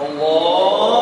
Allah